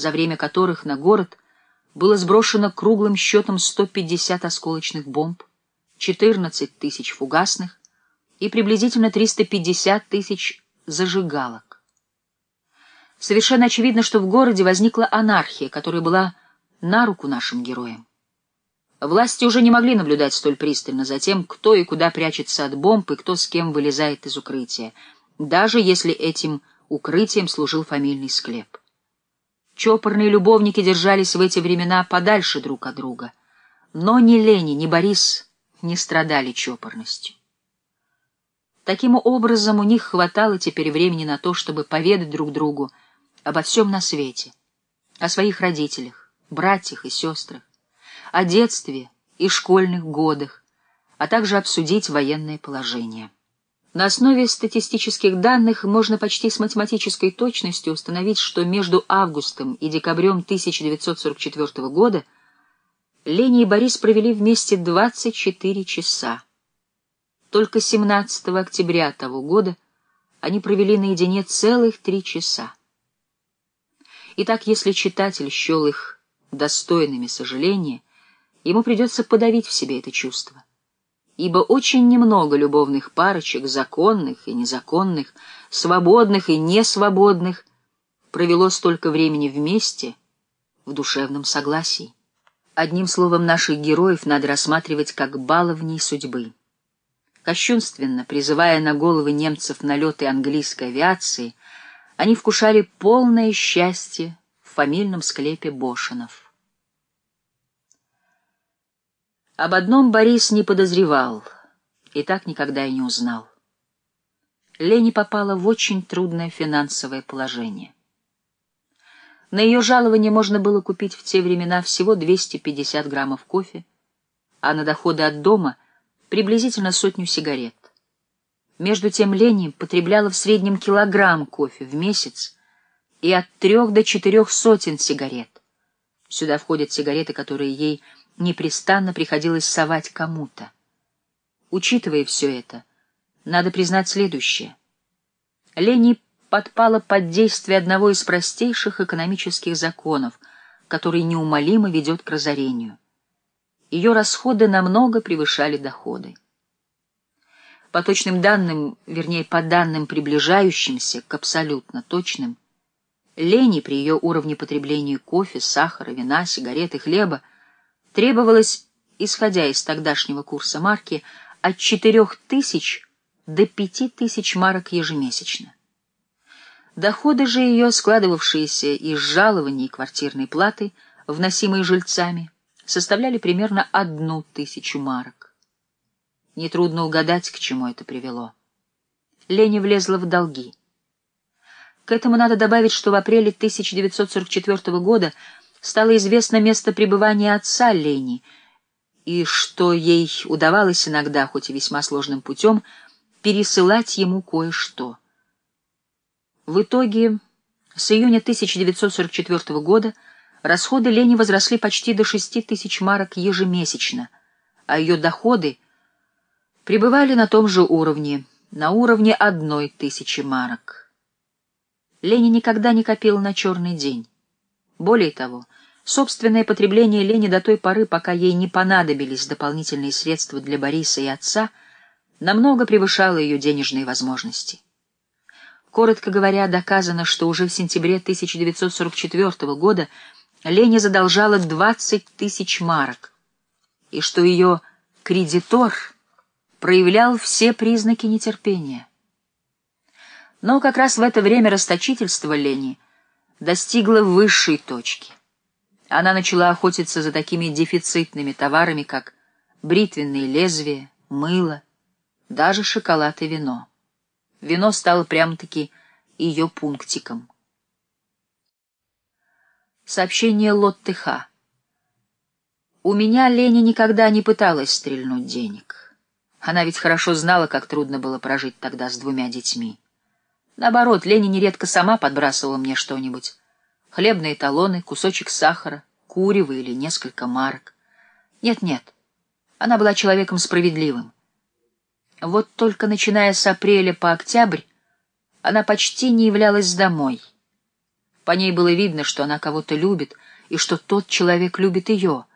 за время которых на город было сброшено круглым счетом 150 осколочных бомб, 14 тысяч фугасных и приблизительно 350 тысяч зажигалок. Совершенно очевидно, что в городе возникла анархия, которая была на руку нашим героям. Власти уже не могли наблюдать столь пристально за тем, кто и куда прячется от бомб и кто с кем вылезает из укрытия, даже если этим укрытием служил фамильный склеп. Чопорные любовники держались в эти времена подальше друг от друга, но ни Лени, ни Борис не страдали чопорностью. Таким образом, у них хватало теперь времени на то, чтобы поведать друг другу обо всем на свете, о своих родителях, братьях и сестрах, о детстве и школьных годах, а также обсудить военное положение. На основе статистических данных можно почти с математической точностью установить, что между августом и декабрем 1944 года Лени и Борис провели вместе 24 часа. Только 17 октября того года они провели наедине целых три часа. Итак, если читатель счел их достойными сожаления, ему придется подавить в себе это чувство. Ибо очень немного любовных парочек, законных и незаконных, свободных и несвободных, провело столько времени вместе в душевном согласии. Одним словом, наших героев надо рассматривать как баловней судьбы. Кощунственно, призывая на головы немцев налеты английской авиации, они вкушали полное счастье в фамильном склепе Бошинов. Об одном Борис не подозревал и так никогда и не узнал. Лени попала в очень трудное финансовое положение. На ее жалование можно было купить в те времена всего 250 граммов кофе, а на доходы от дома — приблизительно сотню сигарет. Между тем Лени потребляла в среднем килограмм кофе в месяц и от трех до четырех сотен сигарет. Сюда входят сигареты, которые ей непрестанно приходилось совать кому-то. Учитывая все это, надо признать следующее. Лени подпала под действие одного из простейших экономических законов, который неумолимо ведет к разорению. Ее расходы намного превышали доходы. По точным данным, вернее, по данным приближающимся к абсолютно точным, Лени при ее уровне потребления кофе, сахара, вина, сигарет и хлеба требовалось, исходя из тогдашнего курса марки, от четырех тысяч до пяти тысяч марок ежемесячно. Доходы же ее, складывавшиеся из жалований и квартирной платы, вносимой жильцами, составляли примерно одну тысячу марок. Нетрудно угадать, к чему это привело. Леня влезла в долги. К этому надо добавить, что в апреле 1944 года стало известно место пребывания отца Лени, и что ей удавалось иногда, хоть и весьма сложным путем, пересылать ему кое-что. В итоге, с июня 1944 года расходы Лени возросли почти до 6 тысяч марок ежемесячно, а ее доходы пребывали на том же уровне, на уровне одной тысячи марок. Лени никогда не копила на черный день. Более того, собственное потребление Лени до той поры, пока ей не понадобились дополнительные средства для Бориса и отца, намного превышало ее денежные возможности. Коротко говоря, доказано, что уже в сентябре 1944 года Лене задолжала 20 тысяч марок, и что ее кредитор проявлял все признаки нетерпения. Но как раз в это время расточительство Лени — достигла высшей точки. Она начала охотиться за такими дефицитными товарами, как бритвенные лезвия, мыло, даже шоколад и вино. Вино стало прямо-таки ее пунктиком. Сообщение Лотты Ха. У меня Леня никогда не пыталась стрельнуть денег. Она ведь хорошо знала, как трудно было прожить тогда с двумя детьми. Наоборот, Леня нередко сама подбрасывала мне что-нибудь. Хлебные талоны, кусочек сахара, курево или несколько марок. Нет-нет, она была человеком справедливым. Вот только начиная с апреля по октябрь она почти не являлась домой. По ней было видно, что она кого-то любит, и что тот человек любит ее.